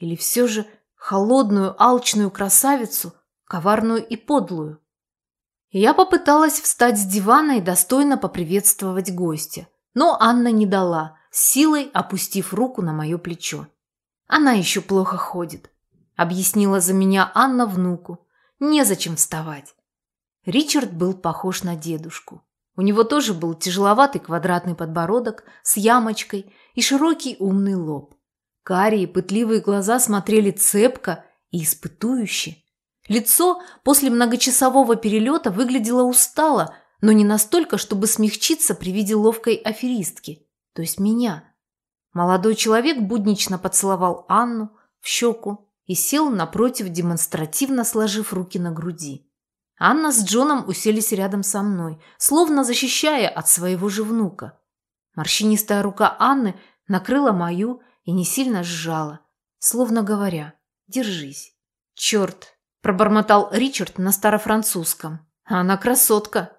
Или все же холодную, алчную красавицу, коварную и подлую? Я попыталась встать с дивана и достойно поприветствовать гостя, но Анна не дала, силой опустив руку на мое плечо. Она еще плохо ходит, объяснила за меня Анна внуку. Незачем вставать. Ричард был похож на дедушку. У него тоже был тяжеловатый квадратный подбородок с ямочкой и широкий умный лоб. Карие пытливые глаза смотрели цепко и испытующе. Лицо после многочасового перелета выглядело устало, но не настолько, чтобы смягчиться при виде ловкой аферистки, то есть меня. Молодой человек буднично поцеловал Анну в щеку и сел напротив, демонстративно сложив руки на груди. Анна с Джоном уселись рядом со мной, словно защищая от своего же внука. Морщинистая рука Анны накрыла мою и не сильно сжала, словно говоря «Держись». «Черт!» – пробормотал Ричард на старофранцузском. «А она красотка!»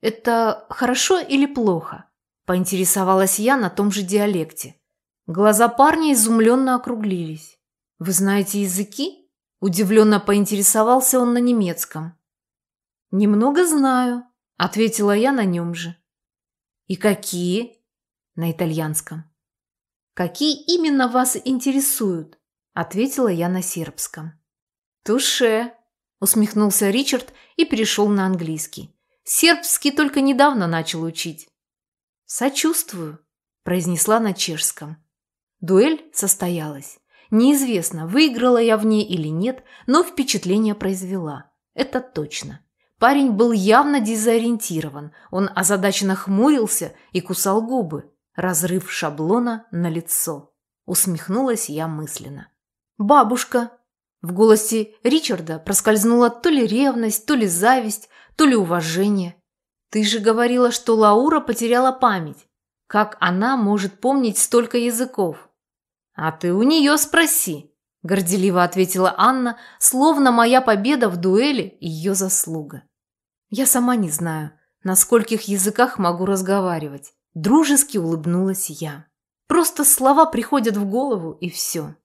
«Это хорошо или плохо?» – поинтересовалась я на том же диалекте. Глаза парня изумленно округлились. «Вы знаете языки?» – удивленно поинтересовался он на немецком. «Немного знаю», – ответила я на нем же. «И какие?» – на итальянском. «Какие именно вас интересуют?» – ответила я на сербском. «Туше», – усмехнулся Ричард и перешел на английский. «Сербский только недавно начал учить». «Сочувствую», – произнесла на чешском. Дуэль состоялась. Неизвестно, выиграла я в ней или нет, но впечатление произвела. Это точно. Парень был явно дезориентирован. Он озадаченно хмурился и кусал губы. Разрыв шаблона на лицо. Усмехнулась я мысленно. «Бабушка!» В голосе Ричарда проскользнула то ли ревность, то ли зависть, то ли уважение. «Ты же говорила, что Лаура потеряла память. Как она может помнить столько языков?» «А ты у нее спроси», – горделиво ответила Анна, словно моя победа в дуэли – ее заслуга. Я сама не знаю, на скольких языках могу разговаривать. Дружески улыбнулась я. Просто слова приходят в голову, и все.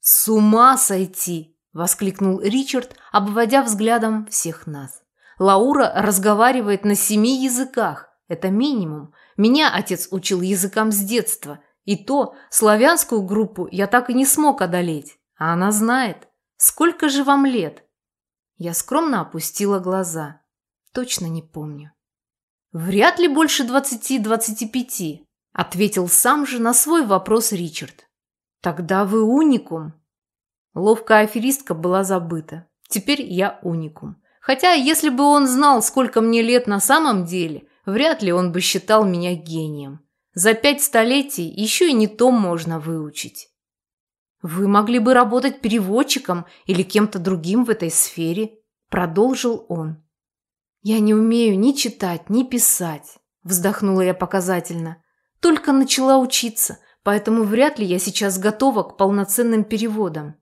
«С ума сойти!» – воскликнул Ричард, обводя взглядом всех нас. «Лаура разговаривает на семи языках. Это минимум. Меня отец учил языкам с детства. И то славянскую группу я так и не смог одолеть. А она знает. Сколько же вам лет?» Я скромно опустила глаза. Точно не помню. Вряд ли больше двадцати-двадцати пяти, ответил сам же на свой вопрос Ричард. Тогда вы уникум. Ловкая аферистка была забыта. Теперь я уникум. Хотя, если бы он знал, сколько мне лет на самом деле, вряд ли он бы считал меня гением. За пять столетий еще и не то можно выучить. Вы могли бы работать переводчиком или кем-то другим в этой сфере, продолжил он. «Я не умею ни читать, ни писать», – вздохнула я показательно. «Только начала учиться, поэтому вряд ли я сейчас готова к полноценным переводам».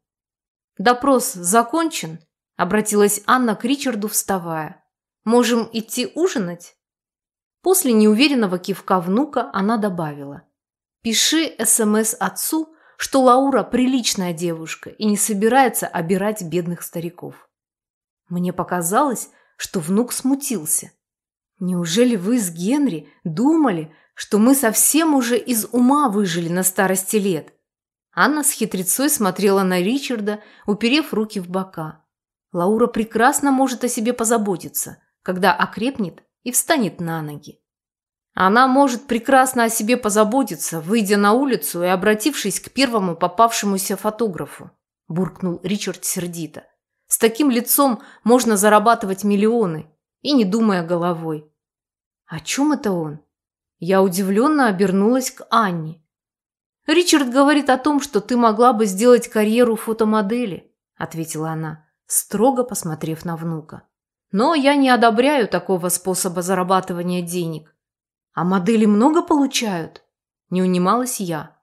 «Допрос закончен?» – обратилась Анна к Ричарду, вставая. «Можем идти ужинать?» После неуверенного кивка внука она добавила. «Пиши СМС отцу, что Лаура приличная девушка и не собирается обирать бедных стариков». Мне показалось, что внук смутился. «Неужели вы с Генри думали, что мы совсем уже из ума выжили на старости лет?» Анна с хитрецой смотрела на Ричарда, уперев руки в бока. Лаура прекрасно может о себе позаботиться, когда окрепнет и встанет на ноги. Она может прекрасно о себе позаботиться, выйдя на улицу и обратившись к первому попавшемуся фотографу, буркнул Ричард сердито. С таким лицом можно зарабатывать миллионы, и не думая головой. О чем это он? Я удивленно обернулась к Анне. «Ричард говорит о том, что ты могла бы сделать карьеру фотомодели», ответила она, строго посмотрев на внука. «Но я не одобряю такого способа зарабатывания денег. А модели много получают?» Не унималась я.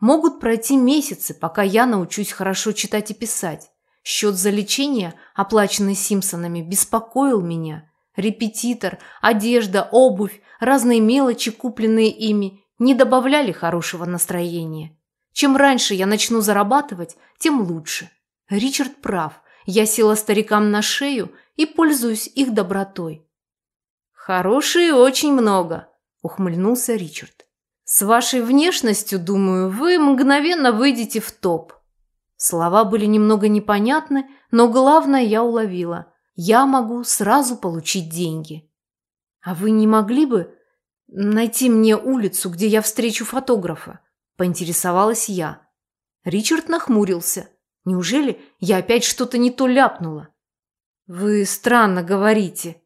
«Могут пройти месяцы, пока я научусь хорошо читать и писать. Счет за лечение, оплаченный Симпсонами, беспокоил меня. Репетитор, одежда, обувь, разные мелочи, купленные ими, не добавляли хорошего настроения. Чем раньше я начну зарабатывать, тем лучше. Ричард прав. Я села старикам на шею и пользуюсь их добротой. «Хорошие очень много», – ухмыльнулся Ричард. «С вашей внешностью, думаю, вы мгновенно выйдете в топ». Слова были немного непонятны, но главное я уловила. Я могу сразу получить деньги. А вы не могли бы найти мне улицу, где я встречу фотографа? Поинтересовалась я. Ричард нахмурился. Неужели я опять что-то не то ляпнула? Вы странно говорите,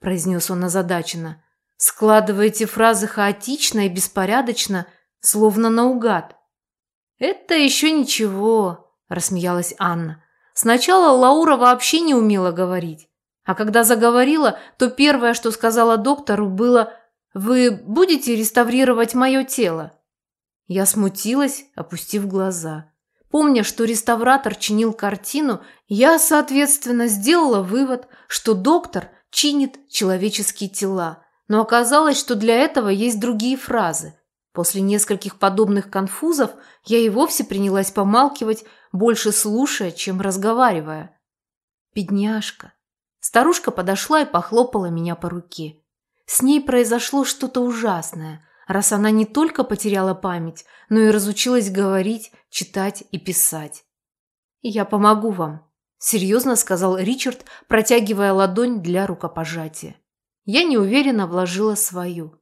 произнес он озадаченно. Складываете фразы хаотично и беспорядочно, словно наугад. Это еще ничего, – рассмеялась Анна. Сначала Лаура вообще не умела говорить. А когда заговорила, то первое, что сказала доктору, было «Вы будете реставрировать мое тело?» Я смутилась, опустив глаза. Помня, что реставратор чинил картину, я, соответственно, сделала вывод, что доктор чинит человеческие тела. Но оказалось, что для этого есть другие фразы. После нескольких подобных конфузов я и вовсе принялась помалкивать, больше слушая, чем разговаривая. Бедняжка. Старушка подошла и похлопала меня по руке. С ней произошло что-то ужасное, раз она не только потеряла память, но и разучилась говорить, читать и писать. «Я помогу вам», – серьезно сказал Ричард, протягивая ладонь для рукопожатия. Я неуверенно вложила свою.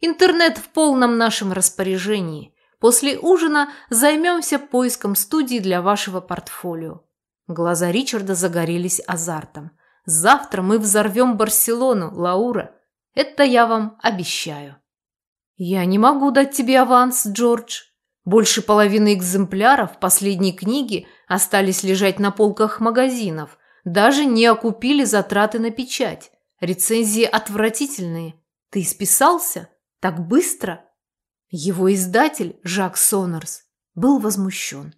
Интернет в полном нашем распоряжении. После ужина займемся поиском студии для вашего портфолио». Глаза Ричарда загорелись азартом. «Завтра мы взорвем Барселону, Лаура. Это я вам обещаю». «Я не могу дать тебе аванс, Джордж. Больше половины экземпляров последней книги остались лежать на полках магазинов. Даже не окупили затраты на печать. Рецензии отвратительные. Ты исписался?» Так быстро? Его издатель, Жак Сонерс, был возмущен.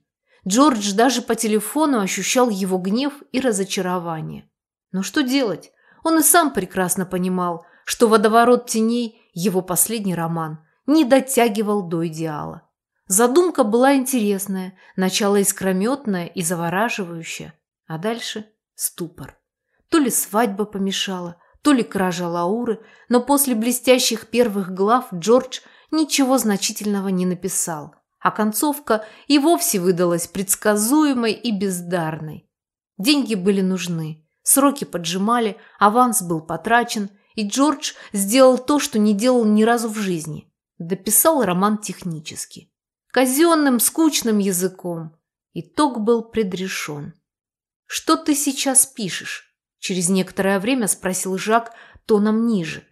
Джордж даже по телефону ощущал его гнев и разочарование. Но что делать? Он и сам прекрасно понимал, что «Водоворот теней» – его последний роман – не дотягивал до идеала. Задумка была интересная, начало искрометное и завораживающее, а дальше – ступор. То ли свадьба помешала, то ли кража Лауры, но после блестящих первых глав Джордж ничего значительного не написал, а концовка и вовсе выдалась предсказуемой и бездарной. Деньги были нужны, сроки поджимали, аванс был потрачен, и Джордж сделал то, что не делал ни разу в жизни. Дописал роман технически. Казенным, скучным языком. Итог был предрешен. «Что ты сейчас пишешь?» Через некоторое время спросил Жак тоном ниже.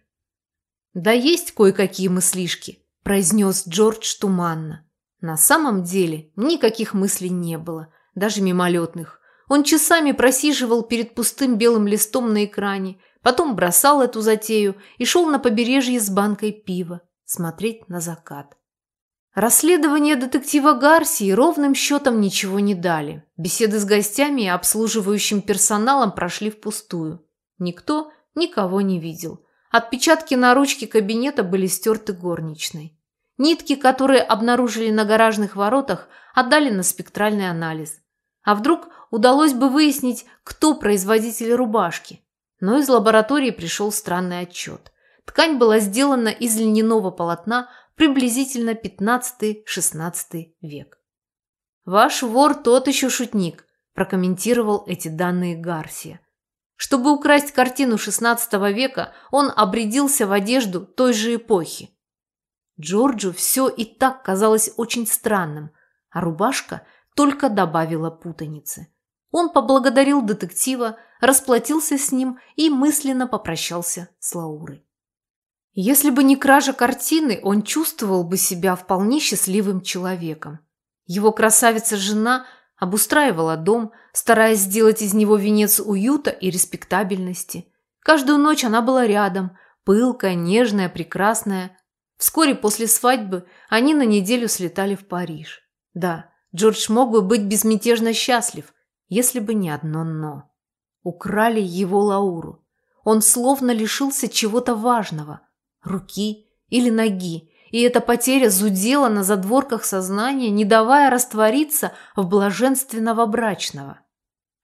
«Да есть кое-какие мыслишки», – произнес Джордж туманно. На самом деле никаких мыслей не было, даже мимолетных. Он часами просиживал перед пустым белым листом на экране, потом бросал эту затею и шел на побережье с банкой пива смотреть на закат. Расследование детектива Гарсии ровным счетом ничего не дали. Беседы с гостями и обслуживающим персоналом прошли впустую. Никто никого не видел. Отпечатки на ручке кабинета были стерты горничной. Нитки, которые обнаружили на гаражных воротах, отдали на спектральный анализ. А вдруг удалось бы выяснить, кто производитель рубашки? Но из лаборатории пришел странный отчет. Ткань была сделана из льняного полотна приблизительно 15-16 век. «Ваш вор тот еще шутник», – прокомментировал эти данные Гарсия. Чтобы украсть картину XVI века, он обрядился в одежду той же эпохи. Джорджу все и так казалось очень странным, а рубашка только добавила путаницы. Он поблагодарил детектива, расплатился с ним и мысленно попрощался с Лаурой. Если бы не кража картины, он чувствовал бы себя вполне счастливым человеком. Его красавица-жена обустраивала дом, стараясь сделать из него венец уюта и респектабельности. Каждую ночь она была рядом, пылкая, нежная, прекрасная. Вскоре после свадьбы они на неделю слетали в Париж. Да, Джордж мог бы быть безмятежно счастлив, если бы не одно «но». Украли его Лауру. Он словно лишился чего-то важного – руки или ноги и эта потеря зудела на задворках сознания, не давая раствориться в блаженстве новобрачного.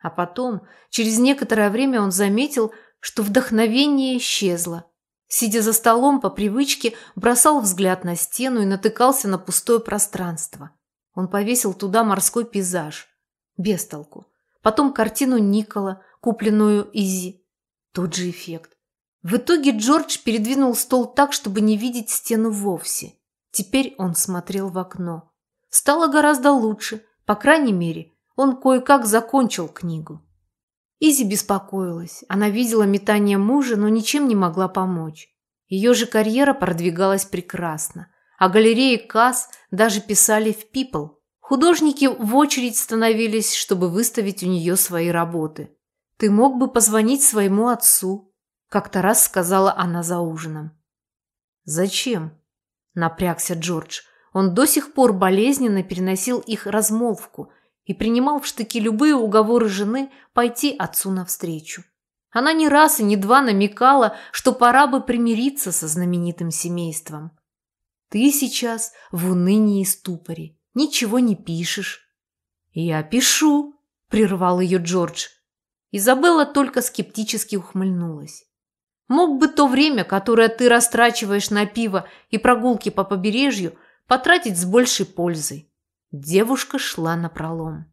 А потом, через некоторое время он заметил, что вдохновение исчезло. Сидя за столом, по привычке бросал взгляд на стену и натыкался на пустое пространство. Он повесил туда морской пейзаж. Без толку. Потом картину Никола, купленную Изи. Тот же эффект. В итоге Джордж передвинул стол так, чтобы не видеть стену вовсе. Теперь он смотрел в окно. Стало гораздо лучше. По крайней мере, он кое-как закончил книгу. Изи беспокоилась. Она видела метание мужа, но ничем не могла помочь. Ее же карьера продвигалась прекрасно. А галереи Касс даже писали в People. Художники в очередь становились, чтобы выставить у нее свои работы. «Ты мог бы позвонить своему отцу», как-то раз сказала она за ужином. «Зачем?» – напрягся Джордж. Он до сих пор болезненно переносил их размолвку и принимал в штыки любые уговоры жены пойти отцу навстречу. Она не раз и не два намекала, что пора бы примириться со знаменитым семейством. «Ты сейчас в унынии и ступоре, ничего не пишешь». «Я пишу», – прервал ее Джордж. Изабелла только скептически ухмыльнулась. Мог бы то время, которое ты растрачиваешь на пиво и прогулки по побережью, потратить с большей пользой. Девушка шла на пролом.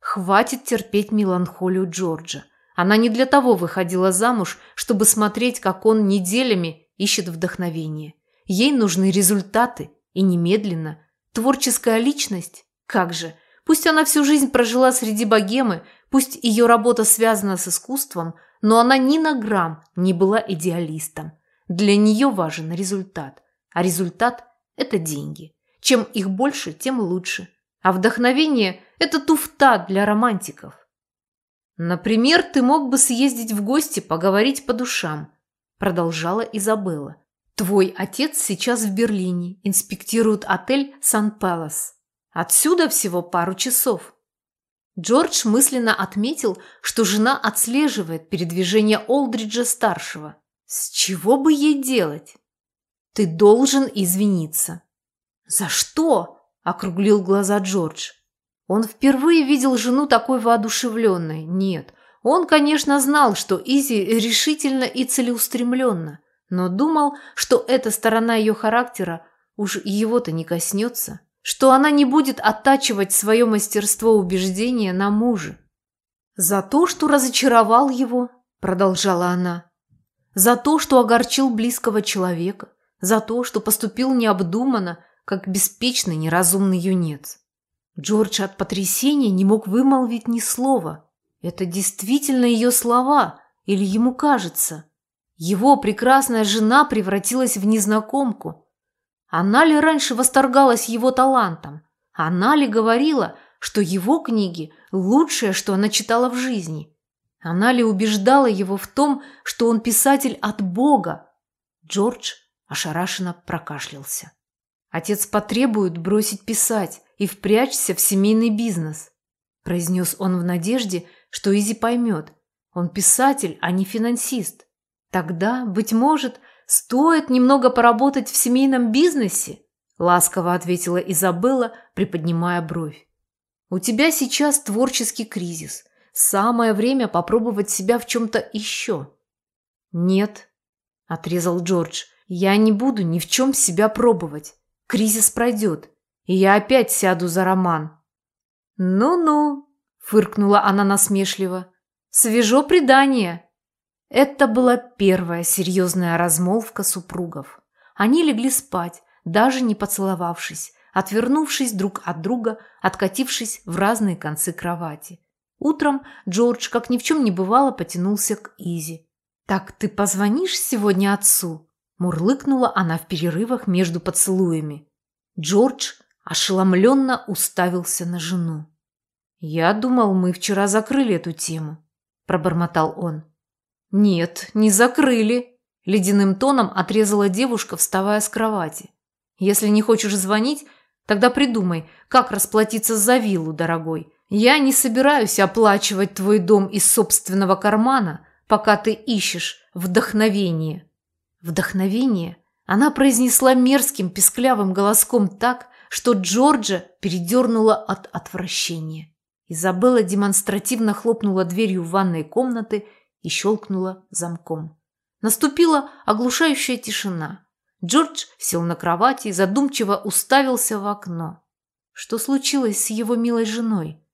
Хватит терпеть меланхолию Джорджа. Она не для того выходила замуж, чтобы смотреть, как он неделями ищет вдохновение. Ей нужны результаты, и немедленно. Творческая личность? Как же? Пусть она всю жизнь прожила среди богемы, пусть ее работа связана с искусством – но она ни на грамм не была идеалистом. Для нее важен результат, а результат – это деньги. Чем их больше, тем лучше. А вдохновение – это туфта для романтиков. Например, ты мог бы съездить в гости, поговорить по душам, продолжала Изабелла. Твой отец сейчас в Берлине, инспектирует отель Сан-Палас. Отсюда всего пару часов. Джордж мысленно отметил, что жена отслеживает передвижение Олдриджа-старшего. С чего бы ей делать? Ты должен извиниться. За что? Округлил глаза Джордж. Он впервые видел жену такой воодушевленной. Нет, он, конечно, знал, что Изи решительно и целеустремленно, но думал, что эта сторона ее характера уж его-то не коснется что она не будет оттачивать свое мастерство убеждения на муже. «За то, что разочаровал его», – продолжала она, – «за то, что огорчил близкого человека, за то, что поступил необдуманно, как беспечный неразумный юнец». Джордж от потрясения не мог вымолвить ни слова. Это действительно ее слова, или ему кажется. Его прекрасная жена превратилась в незнакомку – она ли раньше восторгалась его талантом? Она ли говорила, что его книги – лучшее, что она читала в жизни? Она ли убеждала его в том, что он писатель от Бога? Джордж ошарашенно прокашлялся. Отец потребует бросить писать и впрячься в семейный бизнес, произнес он в надежде, что Изи поймет. Он писатель, а не финансист. Тогда, быть может, «Стоит немного поработать в семейном бизнесе», – ласково ответила Изабелла, приподнимая бровь. «У тебя сейчас творческий кризис. Самое время попробовать себя в чем-то еще». «Нет», – отрезал Джордж, – «я не буду ни в чем себя пробовать. Кризис пройдет, и я опять сяду за роман». «Ну-ну», – фыркнула она насмешливо, – «свежо предание». Это была первая серьезная размолвка супругов. Они легли спать, даже не поцеловавшись, отвернувшись друг от друга, откатившись в разные концы кровати. Утром Джордж, как ни в чем не бывало, потянулся к Изи. «Так ты позвонишь сегодня отцу?» Мурлыкнула она в перерывах между поцелуями. Джордж ошеломленно уставился на жену. «Я думал, мы вчера закрыли эту тему», – пробормотал он. «Нет, не закрыли», – ледяным тоном отрезала девушка, вставая с кровати. «Если не хочешь звонить, тогда придумай, как расплатиться за виллу, дорогой. Я не собираюсь оплачивать твой дом из собственного кармана, пока ты ищешь вдохновение». Вдохновение Она произнесла мерзким песклявым голоском так, что Джорджа передернула от отвращения. Изабелла демонстративно хлопнула дверью в ванной комнаты и щелкнула замком. Наступила оглушающая тишина. Джордж сел на кровати и задумчиво уставился в окно. Что случилось с его милой женой?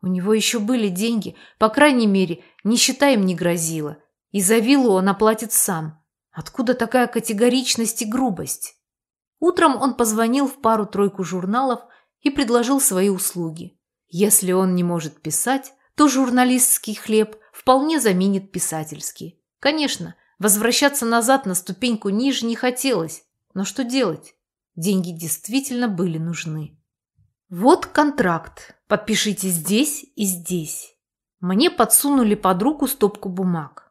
У него еще были деньги, по крайней мере, нищета им не грозила. И за виллу он оплатит сам. Откуда такая категоричность и грубость? Утром он позвонил в пару-тройку журналов и предложил свои услуги. Если он не может писать, то журналистский хлеб вполне заменит писательский. Конечно, возвращаться назад на ступеньку ниже не хотелось, но что делать? Деньги действительно были нужны. Вот контракт. Подпишите здесь и здесь. Мне подсунули под руку стопку бумаг.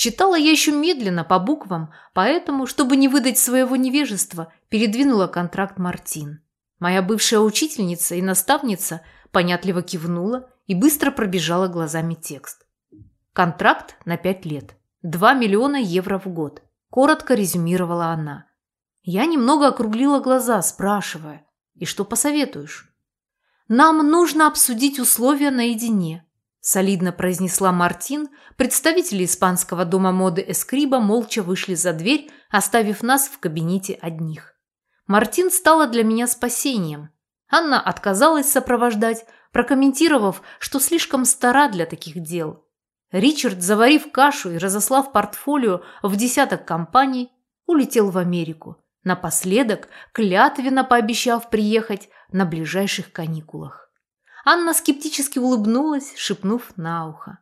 Читала я еще медленно по буквам, поэтому, чтобы не выдать своего невежества, передвинула контракт Мартин. Моя бывшая учительница и наставница понятливо кивнула и быстро пробежала глазами текст. Контракт на пять лет. 2 миллиона евро в год. Коротко резюмировала она. Я немного округлила глаза, спрашивая, и что посоветуешь? «Нам нужно обсудить условия наедине», – солидно произнесла Мартин. Представители испанского дома моды Эскриба молча вышли за дверь, оставив нас в кабинете одних. Мартин стала для меня спасением. Анна отказалась сопровождать, прокомментировав, что слишком стара для таких дел. Ричард, заварив кашу и разослав портфолио в десяток компаний, улетел в Америку, напоследок клятвенно пообещав приехать на ближайших каникулах. Анна скептически улыбнулась, шепнув на ухо.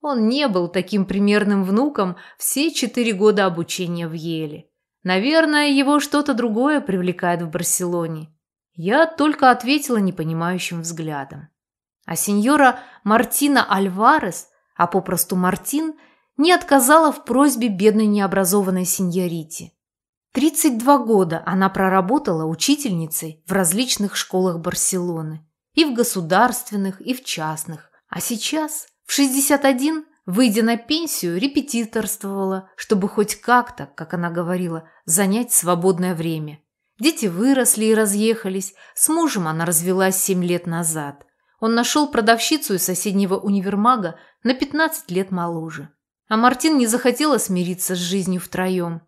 Он не был таким примерным внуком все четыре года обучения в Еле. Наверное, его что-то другое привлекает в Барселоне. Я только ответила непонимающим взглядом. А сеньора Мартина Альварес, а попросту Мартин, не отказала в просьбе бедной необразованной сеньорите. 32 года она проработала учительницей в различных школах Барселоны. И в государственных, и в частных. А сейчас, в 61, выйдя на пенсию, репетиторствовала, чтобы хоть как-то, как она говорила, занять свободное время. Дети выросли и разъехались. С мужем она развелась 7 лет назад. Он нашел продавщицу из соседнего универмага на 15 лет моложе. А Мартин не захотела смириться с жизнью втроем.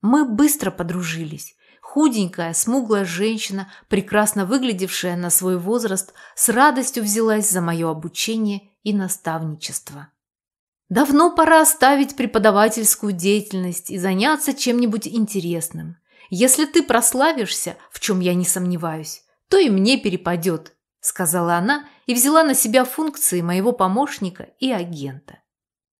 Мы быстро подружились. Худенькая, смуглая женщина, прекрасно выглядевшая на свой возраст, с радостью взялась за мое обучение и наставничество. Давно пора оставить преподавательскую деятельность и заняться чем-нибудь интересным. Если ты прославишься, в чем я не сомневаюсь, то и мне перепадет, сказала она и взяла на себя функции моего помощника и агента.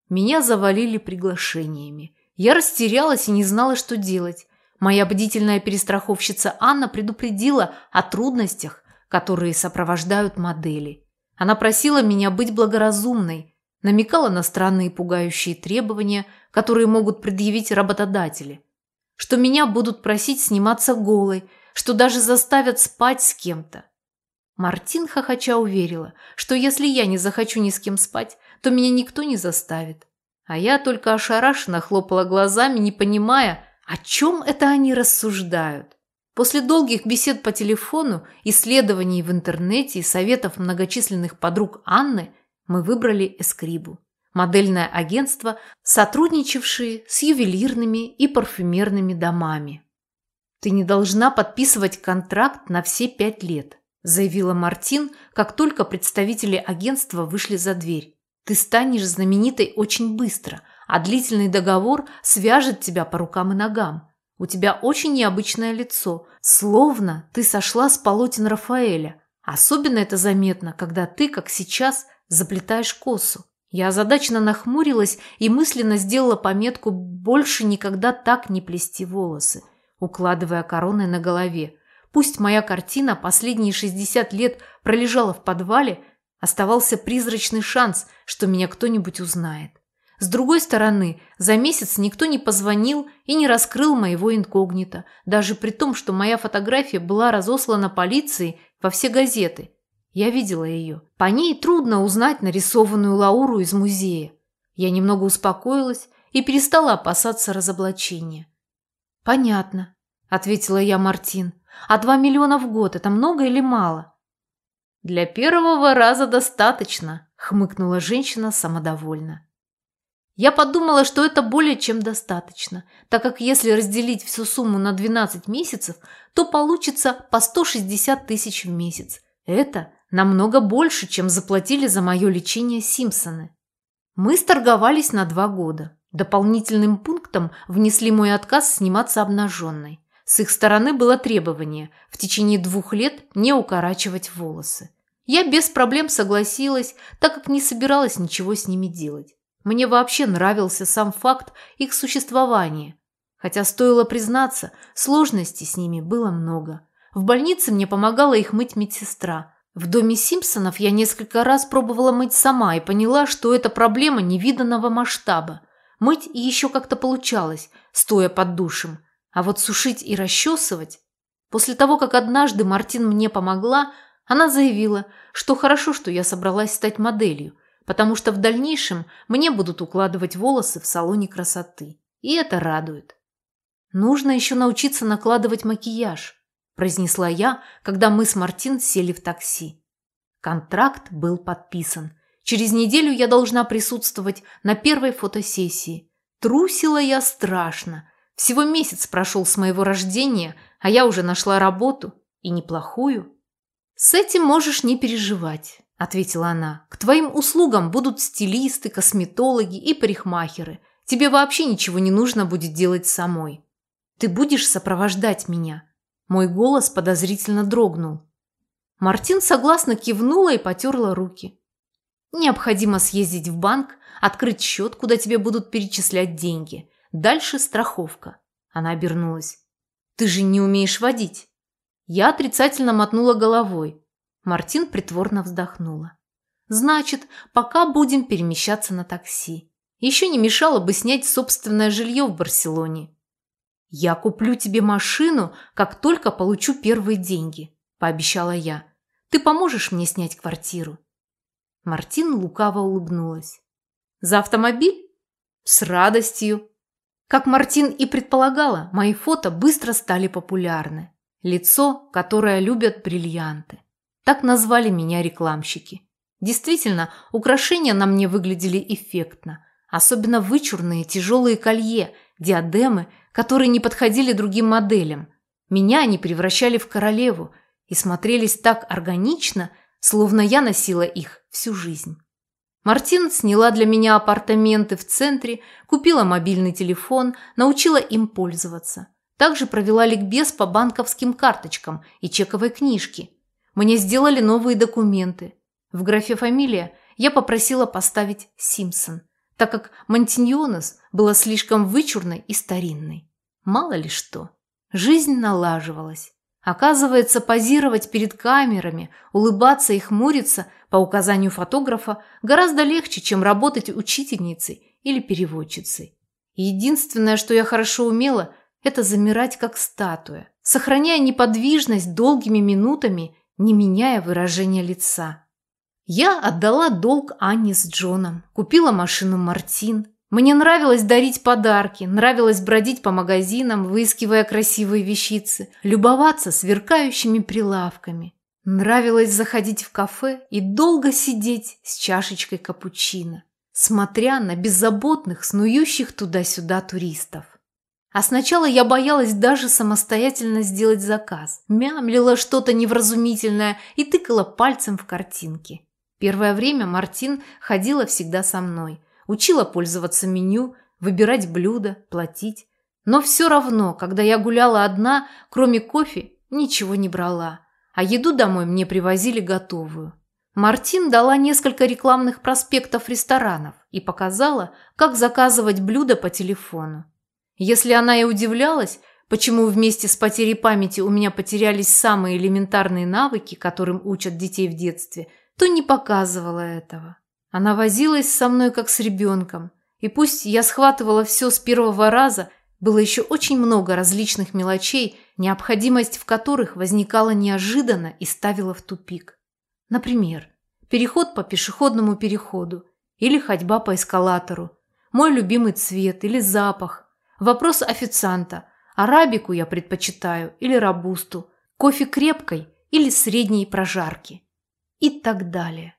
Меня завалили приглашениями. Я растерялась и не знала, что делать. Моя бдительная перестраховщица Анна предупредила о трудностях, которые сопровождают модели. Она просила меня быть благоразумной, намекала на странные пугающие требования, которые могут предъявить работодатели. Что меня будут просить сниматься голой, что даже заставят спать с кем-то. Мартин хохоча уверила, что если я не захочу ни с кем спать, то меня никто не заставит. А я только ошарашенно хлопала глазами, не понимая, о чем это они рассуждают. После долгих бесед по телефону, исследований в интернете и советов многочисленных подруг Анны мы выбрали Эскрибу. Модельное агентство, сотрудничавшее с ювелирными и парфюмерными домами. «Ты не должна подписывать контракт на все пять лет», заявила Мартин, как только представители агентства вышли за дверь. Ты станешь знаменитой очень быстро, а длительный договор свяжет тебя по рукам и ногам. У тебя очень необычное лицо, словно ты сошла с полотен Рафаэля. Особенно это заметно, когда ты, как сейчас, заплетаешь косу. Я озадаченно нахмурилась и мысленно сделала пометку «больше никогда так не плести волосы», укладывая короны на голове. Пусть моя картина последние 60 лет пролежала в подвале, Оставался призрачный шанс, что меня кто-нибудь узнает. С другой стороны, за месяц никто не позвонил и не раскрыл моего инкогнито, даже при том, что моя фотография была разослана полицией во все газеты. Я видела ее. По ней трудно узнать нарисованную Лауру из музея. Я немного успокоилась и перестала опасаться разоблачения. Понятно, ответила я Мартин. А два миллиона в год – это много или мало? Для первого раза достаточно, хмыкнула женщина самодовольно. Я подумала, что это более чем достаточно, так как если разделить всю сумму на 12 месяцев, то получится по 160 тысяч в месяц. Это намного больше, чем заплатили за мое лечение Симпсоны. Мы сторговались на два года. Дополнительным пунктом внесли мой отказ сниматься обнаженной. С их стороны было требование в течение двух лет не укорачивать волосы. Я без проблем согласилась, так как не собиралась ничего с ними делать. Мне вообще нравился сам факт их существования. Хотя, стоило признаться, сложностей с ними было много. В больнице мне помогала их мыть медсестра. В доме Симпсонов я несколько раз пробовала мыть сама и поняла, что это проблема невиданного масштаба. Мыть еще как-то получалось, стоя под душем. А вот сушить и расчесывать... После того, как однажды Мартин мне помогла, она заявила, что хорошо, что я собралась стать моделью, потому что в дальнейшем мне будут укладывать волосы в салоне красоты. И это радует. Нужно еще научиться накладывать макияж, произнесла я, когда мы с Мартин сели в такси. Контракт был подписан. Через неделю я должна присутствовать на первой фотосессии. Трусила я страшно. Всего месяц прошел с моего рождения, а я уже нашла работу. И неплохую. С этим можешь не переживать. – ответила она. «К твоим услугам будут стилисты, косметологи и парикмахеры. Тебе вообще ничего не нужно будет делать самой. Ты будешь сопровождать меня». Мой голос подозрительно дрогнул. Мартин согласно кивнула и потерла руки. «Необходимо съездить в банк, открыть счет, куда тебе будут перечислять деньги. Дальше страховка». Она обернулась. «Ты же не умеешь водить». Я отрицательно мотнула головой. Мартин притворно вздохнула. «Значит, пока будем перемещаться на такси. Еще не мешало бы снять собственное жилье в Барселоне». «Я куплю тебе машину, как только получу первые деньги», – пообещала я. «Ты поможешь мне снять квартиру?» Мартин лукаво улыбнулась. «За автомобиль?» «С радостью». Как Мартин и предполагала, мои фото быстро стали популярны. Лицо, которое любят бриллианты. Так назвали меня рекламщики. Действительно, украшения на мне выглядели эффектно. Особенно вычурные тяжелые колье, диадемы, которые не подходили другим моделям. Меня они превращали в королеву и смотрелись так органично, словно я носила их всю жизнь. Мартин сняла для меня апартаменты в центре, купила мобильный телефон, научила им пользоваться. Также провела ликбез по банковским карточкам и чековой книжке, мне сделали новые документы. В графе «фамилия» я попросила поставить «Симпсон», так как Монтиньонес была слишком вычурной и старинной. Мало ли что. Жизнь налаживалась. Оказывается, позировать перед камерами, улыбаться и хмуриться по указанию фотографа гораздо легче, чем работать учительницей или переводчицей. Единственное, что я хорошо умела, это замирать как статуя, сохраняя неподвижность долгими минутами не меняя выражения лица. Я отдала долг Анне с Джоном, купила машину Мартин. Мне нравилось дарить подарки, нравилось бродить по магазинам, выискивая красивые вещицы, любоваться сверкающими прилавками. Нравилось заходить в кафе и долго сидеть с чашечкой капучино, смотря на беззаботных, снующих туда-сюда туристов. А сначала я боялась даже самостоятельно сделать заказ. Мямлила что-то невразумительное и тыкала пальцем в картинки. Первое время Мартин ходила всегда со мной. Учила пользоваться меню, выбирать блюда, платить. Но все равно, когда я гуляла одна, кроме кофе, ничего не брала. А еду домой мне привозили готовую. Мартин дала несколько рекламных проспектов ресторанов и показала, как заказывать блюда по телефону. Если она и удивлялась, почему вместе с потерей памяти у меня потерялись самые элементарные навыки, которым учат детей в детстве, то не показывала этого. Она возилась со мной как с ребенком, и пусть я схватывала все с первого раза, было еще очень много различных мелочей, необходимость в которых возникала неожиданно и ставила в тупик. Например, переход по пешеходному переходу или ходьба по эскалатору, мой любимый цвет или запах, Вопрос официанта. Арабику я предпочитаю или робусту, кофе крепкой или средней прожарки. И так далее.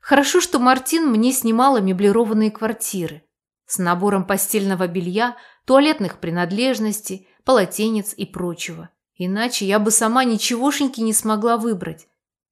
Хорошо, что Мартин мне снимала меблированные квартиры с набором постельного белья, туалетных принадлежностей, полотенец и прочего. Иначе я бы сама ничегошеньки не смогла выбрать.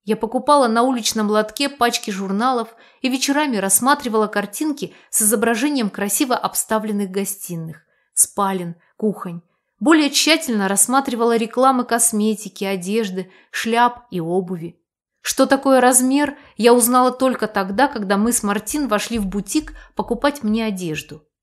Я покупала на уличном лотке пачки журналов и вечерами рассматривала картинки с изображением красиво обставленных гостиных, спален, кухонь. Более тщательно рассматривала рекламы косметики, одежды, шляп и обуви. Что такое размер, я узнала только тогда, когда мы с Мартин вошли в бутик покупать мне одежду.